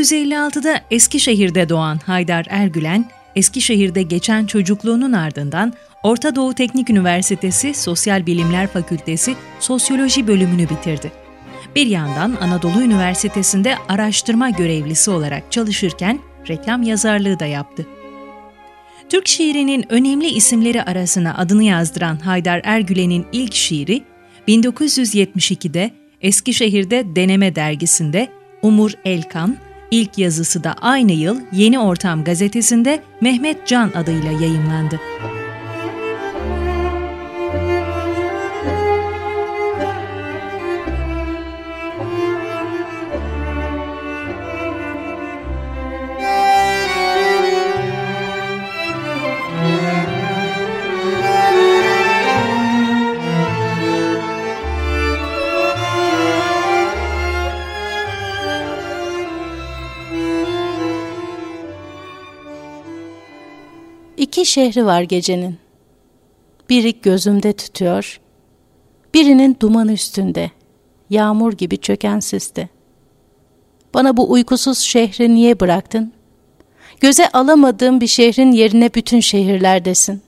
1956'da Eskişehir'de doğan Haydar Ergülen, Eskişehir'de geçen çocukluğunun ardından Orta Doğu Teknik Üniversitesi Sosyal Bilimler Fakültesi Sosyoloji bölümünü bitirdi. Bir yandan Anadolu Üniversitesi'nde araştırma görevlisi olarak çalışırken reklam yazarlığı da yaptı. Türk şiirinin önemli isimleri arasına adını yazdıran Haydar Ergülen'in ilk şiiri 1972'de Eskişehir'de Deneme dergisinde Umur Elkan, ilk yazısı da aynı yıl Yeni Ortam gazetesinde Mehmet Can adıyla yayımlandı. Şehri var gecenin. Biri gözümde tutuyor, birinin duman üstünde, yağmur gibi çöken siste. Bana bu uykusuz şehri niye bıraktın? Göze alamadığım bir şehrin yerine bütün şehirlerdesin.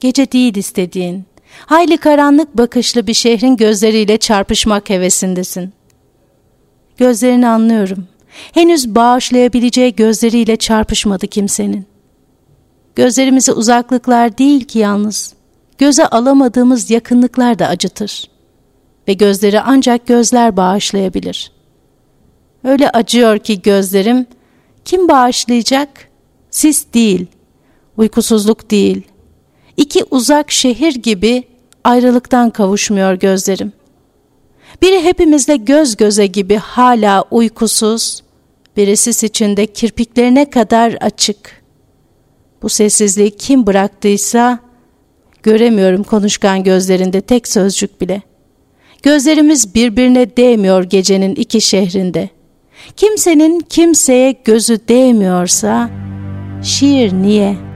Gece değil istediğin, hayli karanlık bakışlı bir şehrin gözleriyle çarpışmak hevesindesin. Gözlerini anlıyorum. Henüz bağışlayabileceği gözleriyle çarpışmadı kimsenin. Gözlerimizi uzaklıklar değil ki yalnız, göze alamadığımız yakınlıklar da acıtır. Ve gözleri ancak gözler bağışlayabilir. Öyle acıyor ki gözlerim, kim bağışlayacak? Sis değil, uykusuzluk değil. İki uzak şehir gibi ayrılıktan kavuşmuyor gözlerim. Biri hepimizle göz göze gibi hala uykusuz, birisi içinde kirpiklerine kadar açık.'' Bu sessizliği kim bıraktıysa göremiyorum konuşkan gözlerinde tek sözcük bile. Gözlerimiz birbirine değmiyor gecenin iki şehrinde. Kimsenin kimseye gözü değmiyorsa şiir niye?''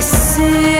esquecer.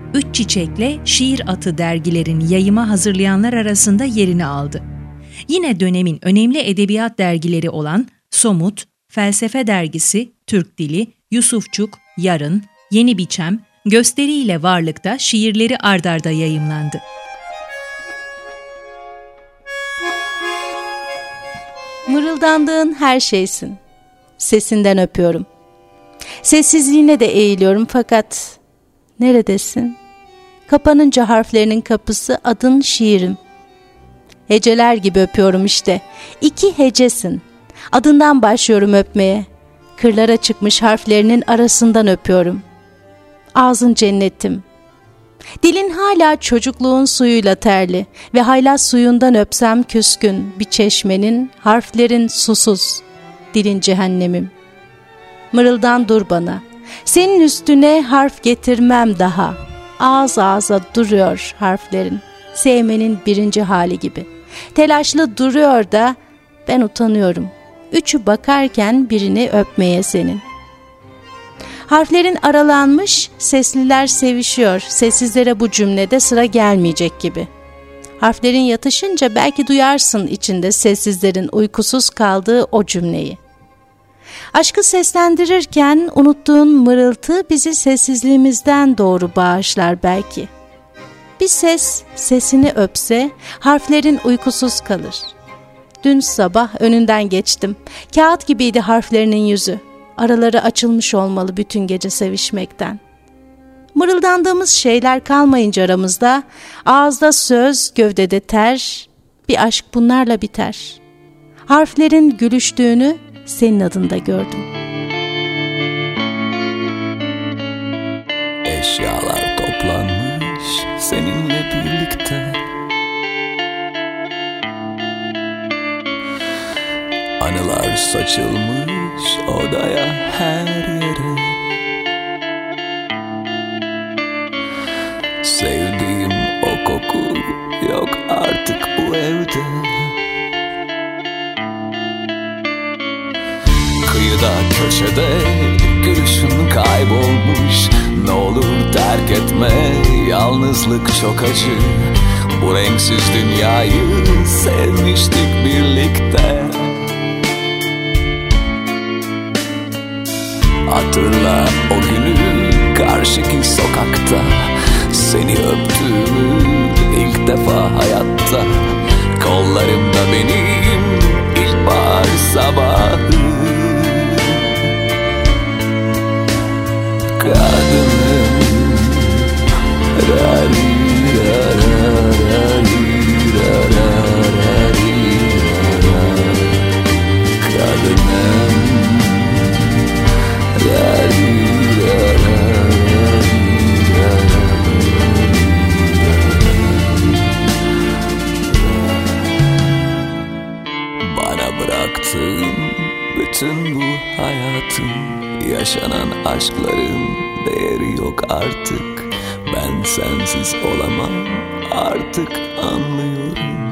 Üç Çiçek'le Şiir Atı dergilerin yayıma hazırlayanlar arasında yerini aldı. Yine dönemin önemli edebiyat dergileri olan Somut, Felsefe Dergisi, Türk Dili, Yusufçuk, Yarın, Yeni Biçem, Gösteri ile Varlık'ta şiirleri ardarda yayımlandı. Mırıldandığın her şeysin. Sesinden öpüyorum. Sessizliğine de eğiliyorum fakat neredesin? Kapanınca harflerinin kapısı adın şiirim. Heceler gibi öpüyorum işte. İki hecesin. Adından başlıyorum öpmeye. Kırlara çıkmış harflerinin arasından öpüyorum. Ağzın cennetim. Dilin hala çocukluğun suyuyla terli ve haylaz suyundan öpsem küskün bir çeşmenin, harflerin susuz, dilin cehennemim.'' mırıldan dur bana. Senin üstüne harf getirmem daha. Ağız ağza duruyor harflerin. Sevmenin birinci hali gibi. Telaşlı duruyor da ben utanıyorum. Üçü bakarken birini öpmeye senin. Harflerin aralanmış, sesliler sevişiyor. Sessizlere bu cümlede sıra gelmeyecek gibi. Harflerin yatışınca belki duyarsın içinde sessizlerin uykusuz kaldığı o cümleyi. Aşkı seslendirirken unuttuğun mırıltı bizi sessizliğimizden doğru bağışlar belki. Bir ses sesini öpse harflerin uykusuz kalır. Dün sabah önünden geçtim. Kağıt gibiydi harflerinin yüzü. Araları açılmış olmalı bütün gece sevişmekten. Mırıldandığımız şeyler kalmayınca aramızda, ağızda söz, gövdede ter, bir aşk bunlarla biter. Harflerin gülüştüğünü senin adında gördüm. Eşyalar toplanmış seninle birlikte. Anılar saçılmış odaya her yere. Sevdiğim o koku yok artık bu evde Kıyıda köşede gülüşün kaybolmuş. Ne olur terk etme yalnızlık çok acı. Bu renksiz dünyayı sevmiştik birlikte. Hatırla o günü karşıki sokakta. Seni öptüğümü ilk defa hayatta. Kollarımda benim ilkbahar sabahı Kadınım Rari rari Kadınım Bana bıraktığın bütün bu hayatın Yaşanan aşkların değeri yok artık. Ben sensiz olamam artık anlıyorum.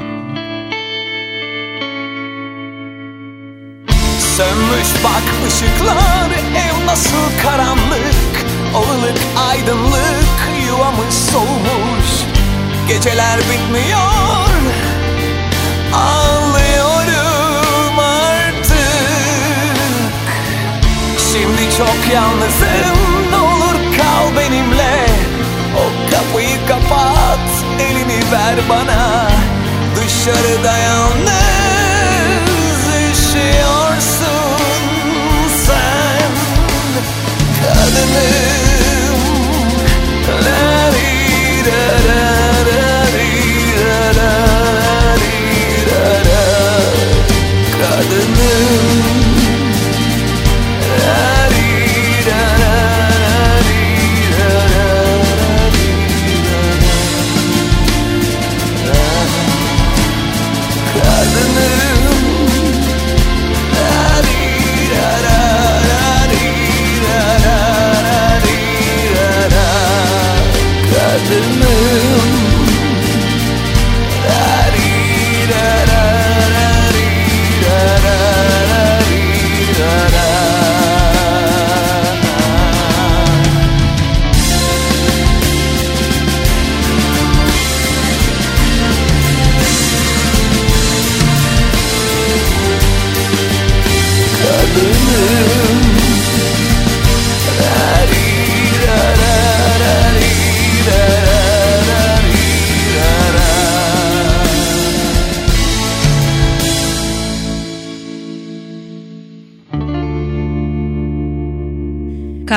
Sönmüş bak ışıklar ev nasıl karanlık? Olılık aydınlık yuvamız soğumuş. Geceler bitmiyor Ağlıyorum çok yalnızım ne olur kal benimle. O kapıyı kapat elini ver bana. Dışarıda yalnız üşüyorsun sen. Kadınım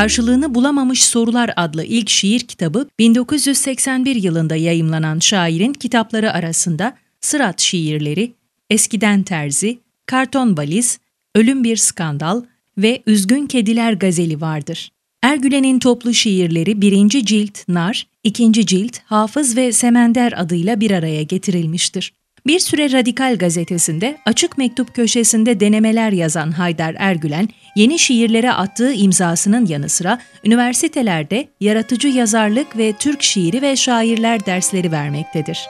Karşılığını Bulamamış Sorular adlı ilk şiir kitabı 1981 yılında yayımlanan şairin kitapları arasında Sırat şiirleri, Eskiden Terzi, Karton Valiz, Ölüm Bir Skandal ve Üzgün Kediler gazeli vardır. Ergülen'in toplu şiirleri 1. cilt Nar, 2. cilt Hafız ve Semender adıyla bir araya getirilmiştir. Bir süre Radikal gazetesinde açık mektup köşesinde denemeler yazan Haydar Ergülen, yeni şiirlere attığı imzasının yanı sıra üniversitelerde yaratıcı yazarlık ve Türk şiiri ve şairler dersleri vermektedir.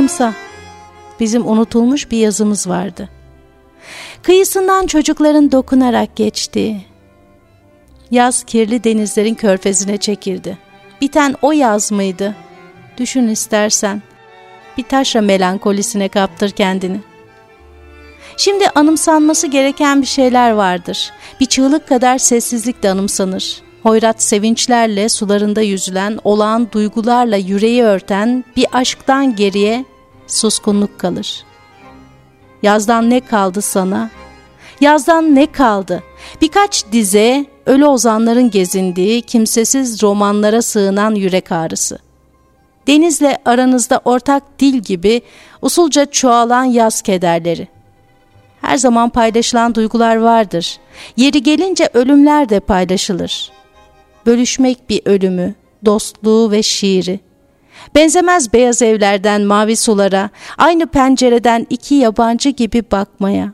Anımsa, bizim unutulmuş bir yazımız vardı. Kıyısından çocukların dokunarak geçtiği. Yaz kirli denizlerin körfezine çekildi. Biten o yaz mıydı? Düşün istersen. Bir taşra melankolisine kaptır kendini. Şimdi anımsanması gereken bir şeyler vardır. Bir çığlık kadar sessizlik de anımsanır. hoyrat sevinçlerle sularında yüzülen olağan duygularla yüreği örten bir aşktan geriye suskunluk kalır. Yazdan ne kaldı sana? Yazdan ne kaldı? Birkaç dize ölü ozanların gezindiği kimsesiz romanlara sığınan yürek ağrısı. Denizle aranızda ortak dil gibi usulca çoğalan yaz kederleri. Her zaman paylaşılan duygular vardır. Yeri gelince ölümler de paylaşılır. Bölüşmek bir ölümü, dostluğu ve şiiri. Benzemez beyaz evlerden mavi sulara, aynı pencereden iki yabancı gibi bakmaya.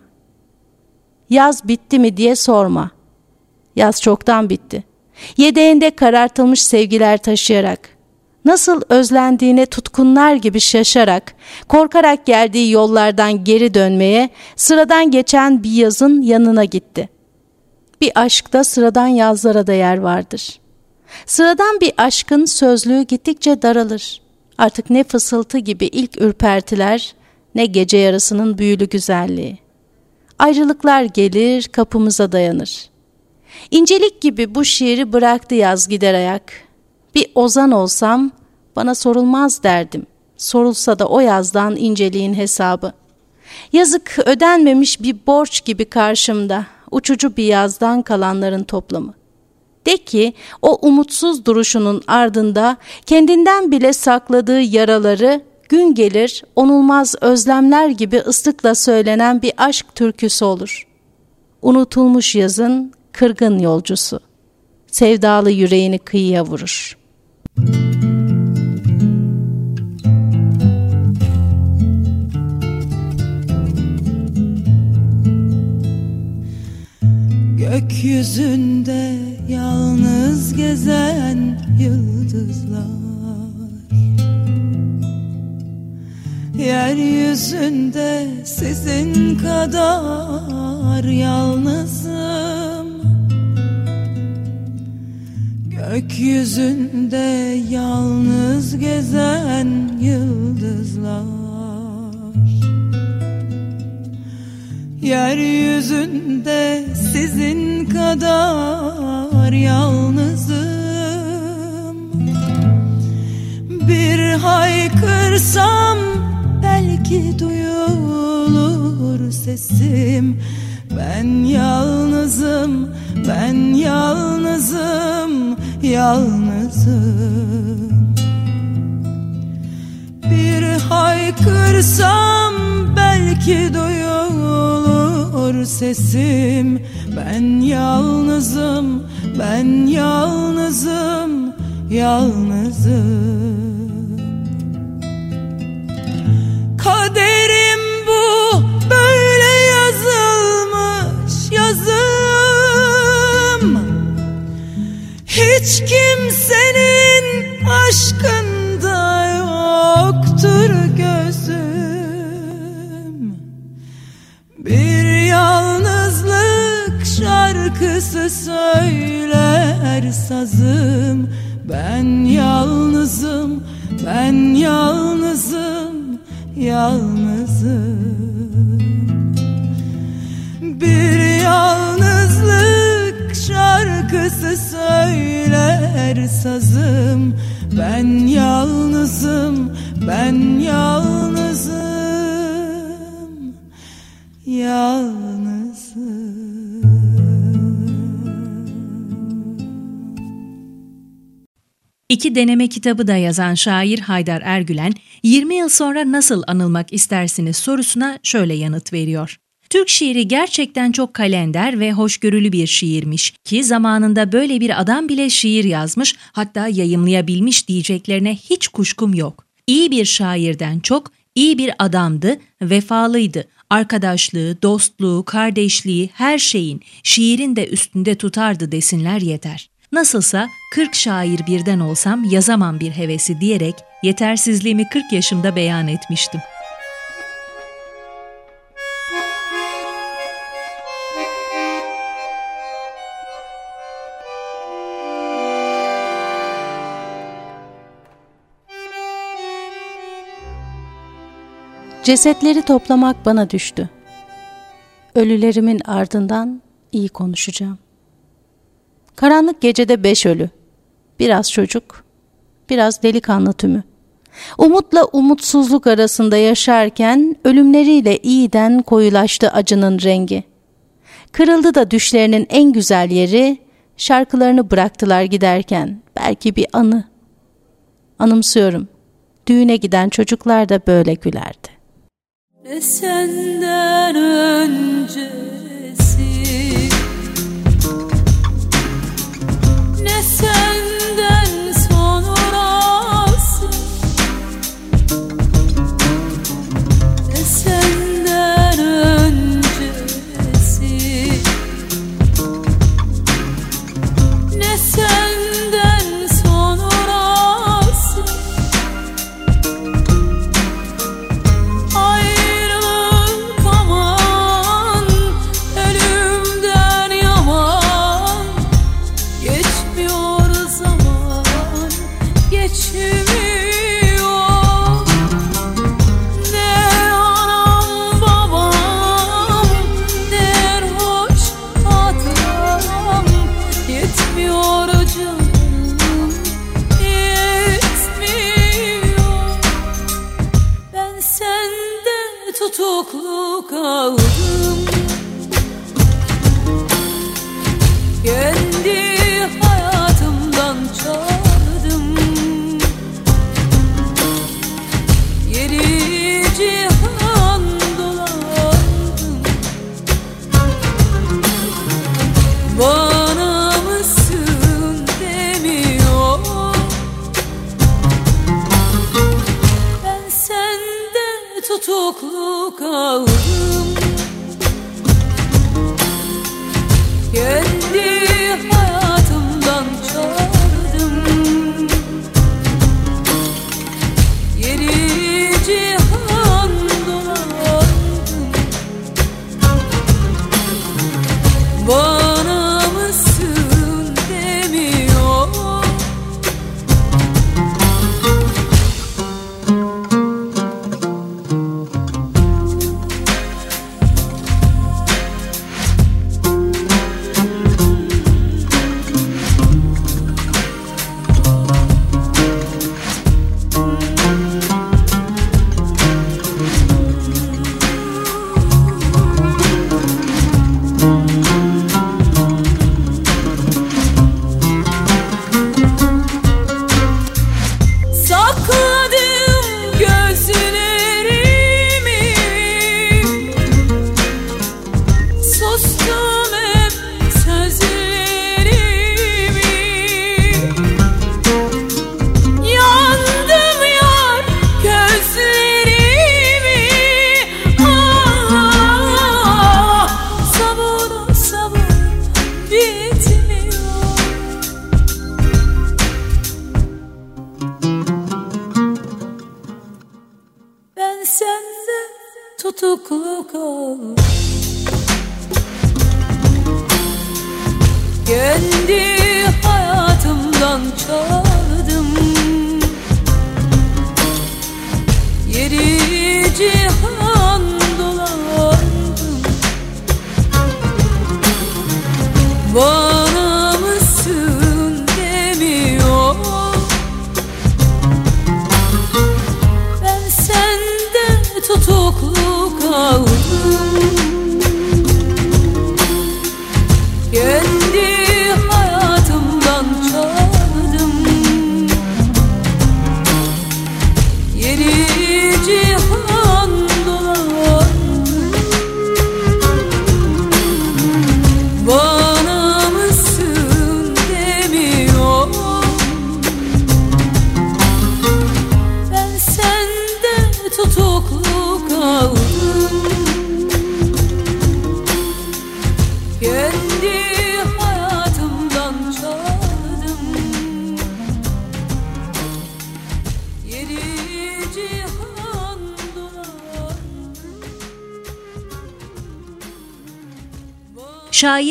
Yaz bitti mi diye sorma. Yaz çoktan bitti. Yedeğinde karartılmış sevgiler taşıyarak, nasıl özlendiğine tutkunlar gibi şaşarak, korkarak geldiği yollardan geri dönmeye, sıradan geçen bir yazın yanına gitti. Bir aşkta sıradan yazlara da yer vardır. Sıradan bir aşkın sözlüğü gittikçe daralır. Artık ne fısıltı gibi ilk ürpertiler, ne gece yarısının büyülü güzelliği. Ayrılıklar gelir, kapımıza dayanır. İncelik gibi bu şiiri bıraktı yaz gider ayak. Bir ozan olsam bana sorulmaz derdim. Sorulsa da o yazdan inceliğin hesabı. Yazık ödenmemiş bir borç gibi karşımda uçucu bir yazdan kalanların toplamı. De ki o umutsuz duruşunun ardında kendinden bile sakladığı yaraları gün gelir onulmaz özlemler gibi ıslıkla söylenen bir aşk türküsü olur. Unutulmuş yazın kırgın yolcusu. Sevdalı yüreğini kıyıya vurur. Gökyüzünde yalnız gezen yıldızlar. Yeryüzünde sizin kadar yalnızım. Gökyüzünde yalnız gezen yıldızlar Yeryüzünde sizin kadar yalnızım. Bir haykırsam belki duyulur sesim. Ben yalnızım, ben yalnızım, yalnızım. Bir haykırsam belki duyulur sesim. Ben yalnızım, ben yalnızım, yalnızım. Kaderim bu böyle yazılmış yazım. Hiç kimsenin aşkında şarkısı söyler sazım. Ben yalnızım, ben yalnızım yalnızım. Bir yalnızlık şarkısı söyler sazım. Ben yalnızım, ben yalnızım Yalnızım İki deneme kitabı da yazan şair Haydar Ergülen, 20 yıl sonra nasıl anılmak istersiniz sorusuna şöyle yanıt veriyor. Türk şiiri gerçekten çok kalender ve hoşgörülü bir şiirmiş ki zamanında böyle bir adam bile şiir yazmış hatta yayımlayabilmiş diyeceklerine hiç kuşkum yok. İyi bir şairden çok iyi bir adamdı, vefalıydı. Arkadaşlığı, dostluğu, kardeşliği, her şeyin, şiirin de üstünde tutardı desinler yeter. Nasılsa 40 şair birden olsam yazamam bir hevesi diyerek yetersizliğimi 40 yaşımda beyan etmiştim. Cesetleri toplamak bana düştü. Ölülerimin ardından iyi konuşacağım. Karanlık gecede beş ölü. Biraz çocuk, biraz delikanlı tümü. Umutla umutsuzluk arasında yaşarken ölümleriyle iyiden koyulaştı acının rengi. Kırıldı da düşlerinin en güzel yeri, şarkılarını bıraktılar giderken, belki bir anı. Anımsıyorum, düğüne giden çocuklar da böyle gülerdi. Ne senden öncesi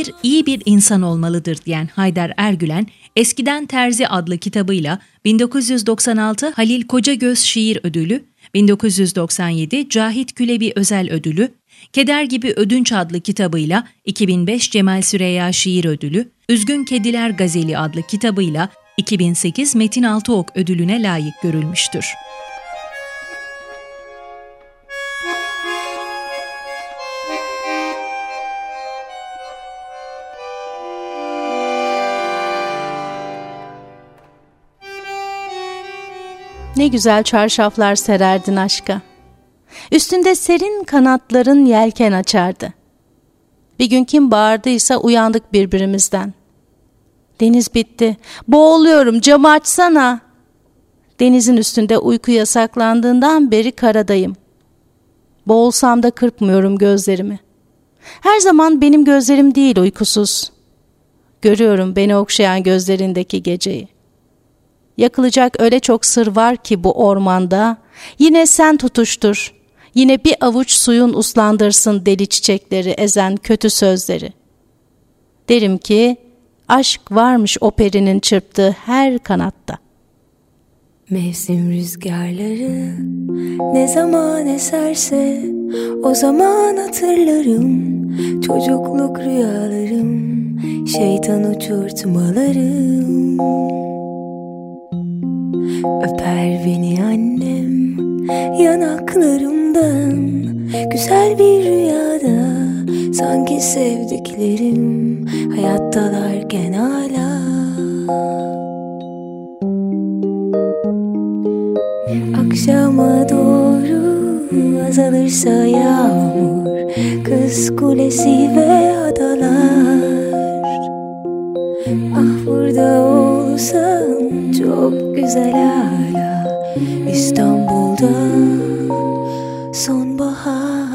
Şair iyi bir insan olmalıdır diyen Haydar Ergülen, Eskiden Terzi adlı kitabıyla 1996 Halil Kocagöz Şiir Ödülü, 1997 Cahit Külebi Özel Ödülü, Keder gibi Ödünç adlı kitabıyla 2005 Cemal Süreyya Şiir Ödülü, Üzgün Kediler Gazeli adlı kitabıyla 2008 Metin Altıok ödülüne layık görülmüştür. Ne güzel çarşaflar sererdin aşka. Üstünde serin kanatların yelken açardı. Bir gün kim bağırdıysa uyandık birbirimizden. Deniz bitti. Boğuluyorum camı açsana. Denizin üstünde uyku yasaklandığından beri karadayım. Boğulsam da kırpmıyorum gözlerimi. Her zaman benim gözlerim değil uykusuz. Görüyorum beni okşayan gözlerindeki geceyi. Yakılacak öyle çok sır var ki bu ormanda. Yine sen tutuştur. Yine bir avuç suyun uslandırsın deli çiçekleri ezen kötü sözleri. Derim ki aşk varmış o perinin çırptığı her kanatta. Mevsim rüzgarları ne zaman eserse o zaman hatırlarım çocukluk rüyalarım şeytan uçurtmalarım öper beni annem yanaklarımdan. Güzel bir rüyada sanki sevdiklerim hayattalarken hala. Akşama doğru azalırsa yağmur Kız kulesi ve adalar olsan çok güzel hala İstanbul'da sonbahar